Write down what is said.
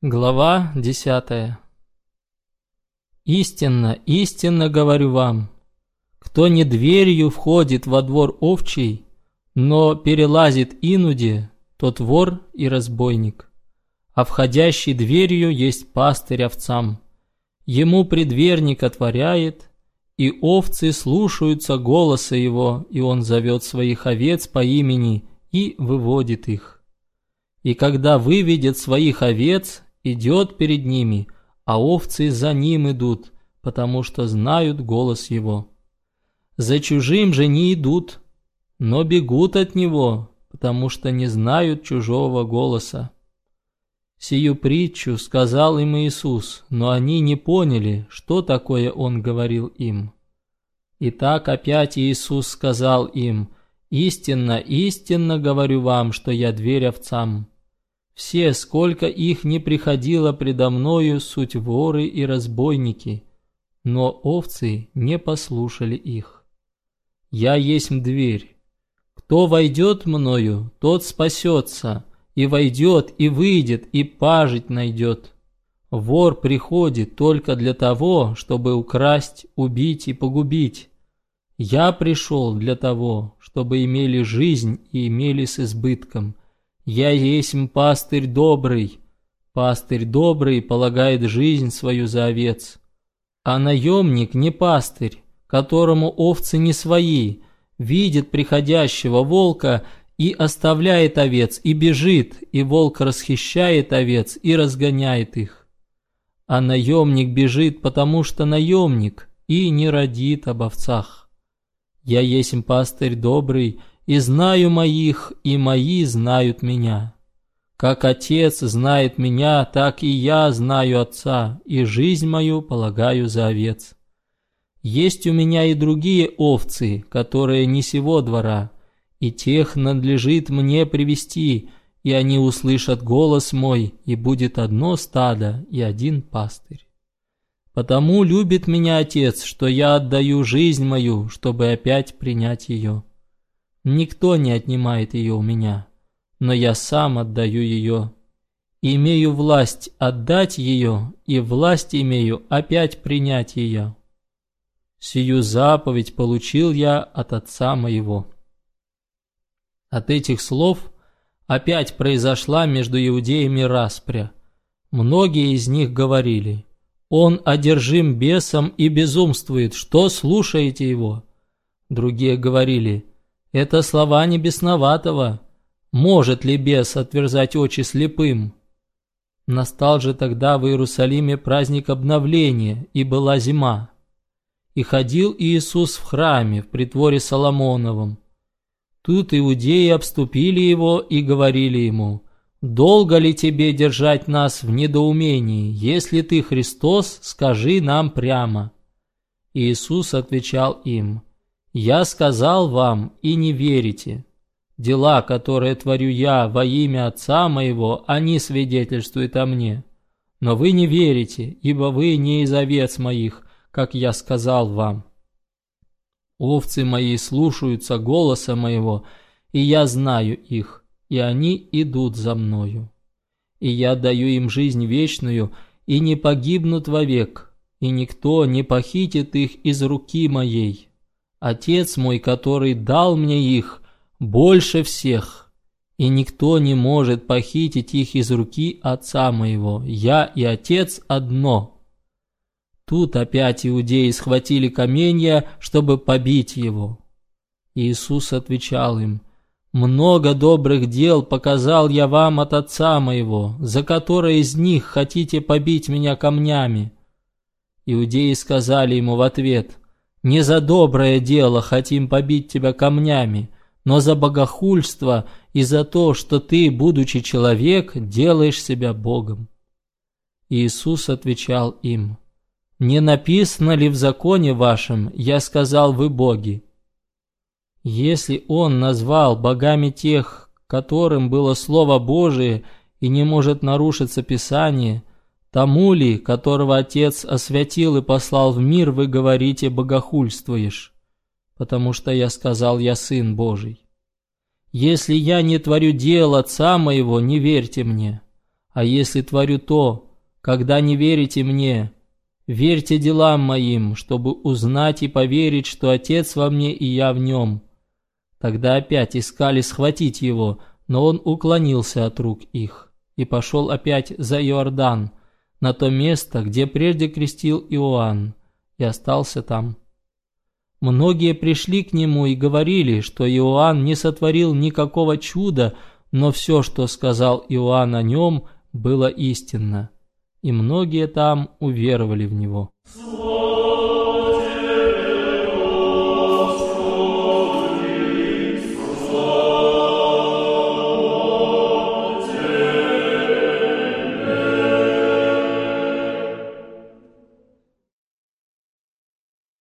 Глава 10 Истинно, истинно говорю вам, кто не дверью входит во двор овчий, но перелазит инуде, тот вор и разбойник. А входящий дверью есть пастырь овцам. Ему предверник отворяет, и овцы слушаются голоса его, и он зовет своих овец по имени и выводит их. И когда выведет своих овец, идет перед ними, а овцы за ним идут, потому что знают голос его. За чужим же не идут, но бегут от него, потому что не знают чужого голоса. Сию притчу сказал им Иисус, но они не поняли, что такое Он говорил им. Итак, опять Иисус сказал им, «Истинно, истинно говорю вам, что я дверь овцам». Все, сколько их не приходило предо мною, суть воры и разбойники, но овцы не послушали их. Я есть дверь. Кто войдет мною, тот спасется, и войдет, и выйдет, и пажить найдет. Вор приходит только для того, чтобы украсть, убить и погубить. Я пришел для того, чтобы имели жизнь и имели с избытком – я есть пастырь добрый. Пастырь добрый полагает жизнь свою за овец. А наемник не пастырь, которому овцы не свои, видит приходящего волка и оставляет овец, и бежит, и волк расхищает овец и разгоняет их. А наемник бежит, потому что наемник, и не родит об овцах. Я есть пастырь добрый, и знаю моих, и мои знают меня. Как Отец знает меня, так и я знаю Отца, и жизнь мою полагаю за овец. Есть у меня и другие овцы, которые не сего двора, и тех надлежит мне привести, и они услышат голос мой, и будет одно стадо и один пастырь. Потому любит меня Отец, что я отдаю жизнь мою, чтобы опять принять ее. Никто не отнимает ее у меня, но я сам отдаю ее. Имею власть отдать ее, и власть имею опять принять ее. Сию заповедь получил я от отца моего. От этих слов опять произошла между иудеями распря. Многие из них говорили, «Он одержим бесом и безумствует, что слушаете его?» Другие говорили, это слова не бесноватого. Может ли бес отверзать очи слепым? Настал же тогда в Иерусалиме праздник обновления, и была зима. И ходил Иисус в храме, в притворе Соломоновом. Тут иудеи обступили его и говорили ему, «Долго ли тебе держать нас в недоумении? Если ты Христос, скажи нам прямо». Иисус отвечал им, я сказал вам и не верите. Дела, которые творю я во имя Отца моего, они свидетельствуют о мне. Но вы не верите, ибо вы не из овец моих, как я сказал вам. Овцы мои слушаются голоса моего, и я знаю их, и они идут за мною. И я даю им жизнь вечную, и не погибнут вовек, и никто не похитит их из руки моей. Отец мой, который дал мне их, больше всех, и никто не может похитить их из руки отца моего. Я и отец одно». Тут опять иудеи схватили каменья, чтобы побить его. Иисус отвечал им, «Много добрых дел показал я вам от отца моего, за которые из них хотите побить меня камнями». Иудеи сказали ему в ответ, не за доброе дело хотим побить тебя камнями, но за богохульство и за то, что ты, будучи человек, делаешь себя Богом. Иисус отвечал им, «Не написано ли в законе вашем, я сказал вы боги?» Если Он назвал богами тех, которым было Слово Божие и не может нарушиться Писание, Тому ли, которого Отец освятил и послал в мир, вы говорите «богохульствуешь», потому что я сказал «я Сын Божий». Если я не творю дел Отца моего, не верьте мне. А если творю то, когда не верите мне, верьте делам моим, чтобы узнать и поверить, что Отец во мне и я в нем. Тогда опять искали схватить его, но он уклонился от рук их и пошел опять за Иордан, на то место, где прежде крестил Иоанн, и остался там. Многие пришли к нему и говорили, что Иоанн не сотворил никакого чуда, но все, что сказал Иоанн о нем, было истинно, и многие там уверовали в него. Слово